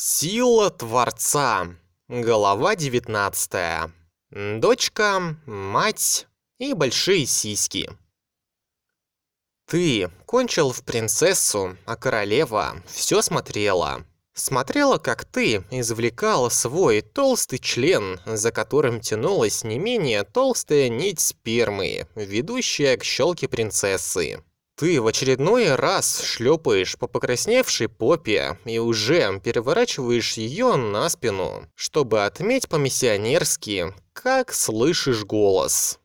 Сила Творца. Глава 19. Дочка, мать и большие сиськи. Ты кончил в принцессу, а королева все смотрела. Смотрела, как ты извлекал свой толстый член, за которым тянулась не менее толстая нить спермы, ведущая к щелке принцессы. Ты в очередной раз шлепаешь по покрасневшей попе и уже переворачиваешь ее на спину, чтобы отметь по-миссионерски, как слышишь голос.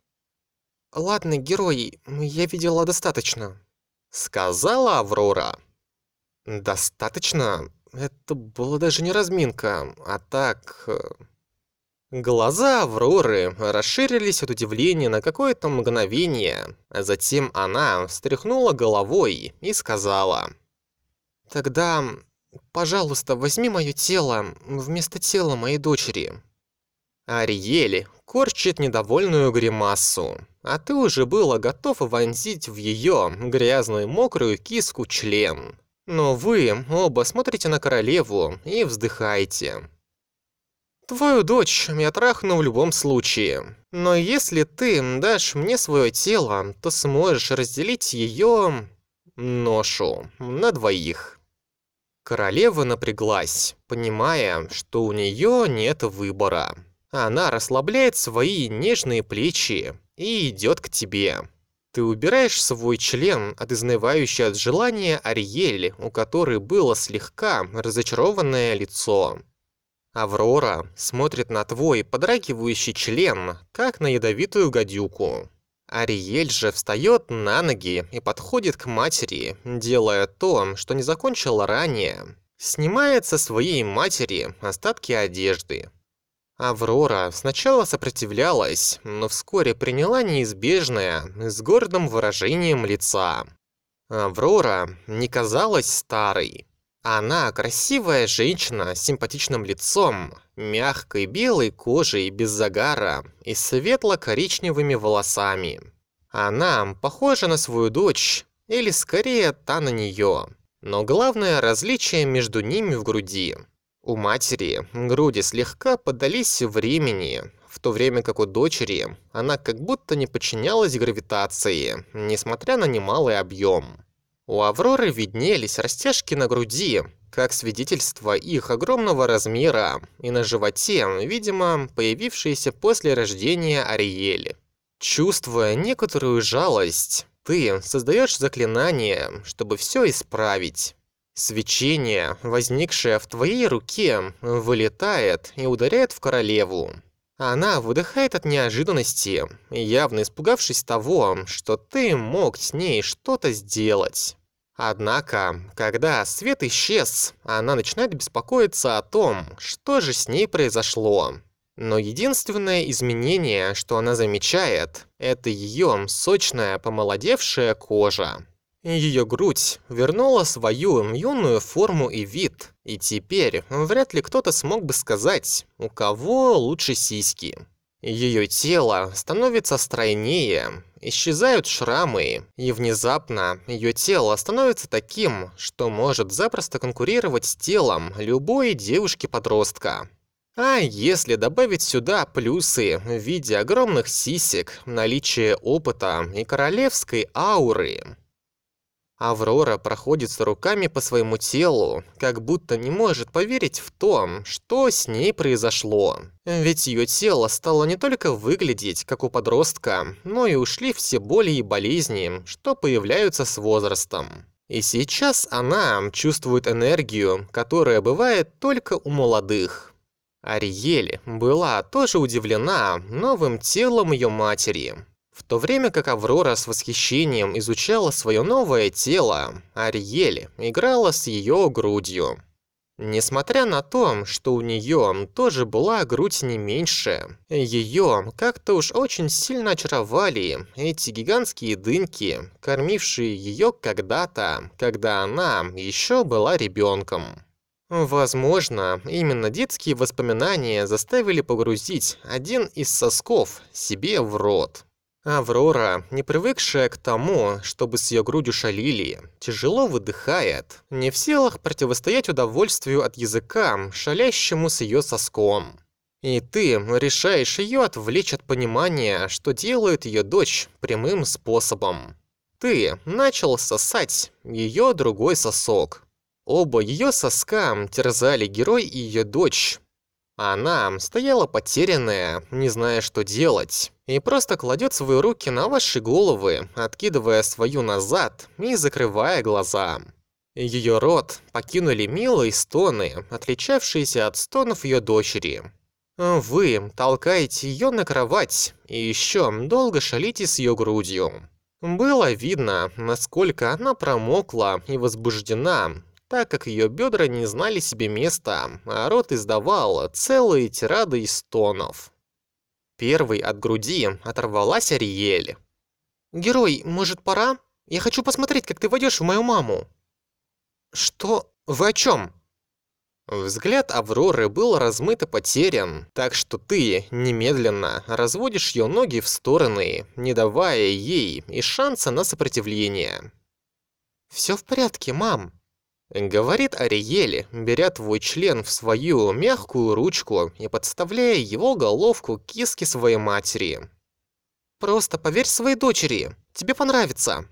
«Ладно, герой, я видела достаточно», — сказала Аврора. «Достаточно? Это была даже не разминка, а так...» Глаза Авроры расширились от удивления на какое-то мгновение, а затем она встряхнула головой и сказала. «Тогда, пожалуйста, возьми мое тело вместо тела моей дочери». Ариэль корчит недовольную гримасу, а ты уже было готов вонзить в ее грязную мокрую киску член. Но вы оба смотрите на королеву и вздыхаете. Твою дочь я трахну в любом случае. Но если ты дашь мне свое тело, то сможешь разделить ее ношу на двоих. Королева напряглась, понимая, что у нее нет выбора. Она расслабляет свои нежные плечи и идет к тебе. Ты убираешь свой член от изнывающей от желания Ариэль, у которой было слегка разочарованное лицо. Аврора смотрит на твой подрагивающий член, как на ядовитую гадюку. Ариэль же встает на ноги и подходит к матери, делая то, что не закончила ранее. Снимает со своей матери остатки одежды. Аврора сначала сопротивлялась, но вскоре приняла неизбежное с гордым выражением лица. Аврора не казалась старой. Она красивая женщина с симпатичным лицом, мягкой белой кожей без загара и светло-коричневыми волосами. Она похожа на свою дочь, или скорее та на нее. Но главное различие между ними в груди. У матери груди слегка подались времени, в то время как у дочери она как будто не подчинялась гравитации, несмотря на немалый объем. У Авроры виднелись растяжки на груди, как свидетельство их огромного размера, и на животе, видимо, появившиеся после рождения Ариэли. Чувствуя некоторую жалость, ты создаешь заклинание, чтобы все исправить. Свечение, возникшее в твоей руке, вылетает и ударяет в королеву. Она выдыхает от неожиданности, явно испугавшись того, что ты мог с ней что-то сделать. Однако, когда свет исчез, она начинает беспокоиться о том, что же с ней произошло. Но единственное изменение, что она замечает, это ее сочная помолодевшая кожа. Ее грудь вернула свою юную форму и вид, и теперь вряд ли кто-то смог бы сказать, у кого лучше сиськи. Ее тело становится стройнее, исчезают шрамы, и внезапно ее тело становится таким, что может запросто конкурировать с телом любой девушки-подростка. А если добавить сюда плюсы в виде огромных сисек, наличие опыта и королевской ауры, Аврора проходится руками по своему телу, как будто не может поверить в то, что с ней произошло. Ведь ее тело стало не только выглядеть, как у подростка, но и ушли все боли и болезни, что появляются с возрастом. И сейчас она чувствует энергию, которая бывает только у молодых. Ариэль была тоже удивлена новым телом ее матери. В то время как Аврора с восхищением изучала свое новое тело, Ариэль играла с ее грудью. Несмотря на то, что у нее тоже была грудь не меньше, ее как-то уж очень сильно очаровали эти гигантские дыньки, кормившие ее когда-то, когда она еще была ребенком. Возможно, именно детские воспоминания заставили погрузить один из сосков себе в рот. Аврора, не привыкшая к тому, чтобы с ее грудью шалили, тяжело выдыхает, не в силах противостоять удовольствию от языка, шалящему с ее соском. И ты решаешь ее отвлечь от понимания, что делает ее дочь прямым способом. Ты начал сосать ее другой сосок. Оба ее соска терзали герой и ее дочь, она стояла потерянная, не зная, что делать, и просто кладет свои руки на ваши головы, откидывая свою назад и закрывая глаза. Ее рот покинули милые стоны, отличавшиеся от стонов ее дочери. Вы толкаете ее на кровать и еще долго шалите с ее грудью. Было видно, насколько она промокла и возбуждена, так как ее бедра не знали себе места, а рот издавал целые тирады из стонов. Первый от груди оторвалась Ариэль. «Герой, может, пора? Я хочу посмотреть, как ты войдешь в мою маму». «Что? Вы о чем?» Взгляд Авроры был размыт и потерян, так что ты немедленно разводишь ее ноги в стороны, не давая ей и шанса на сопротивление. «Всё в порядке, мам», Говорит Ариэль, беря твой член в свою мягкую ручку и подставляя его головку киске своей матери. «Просто поверь своей дочери, тебе понравится».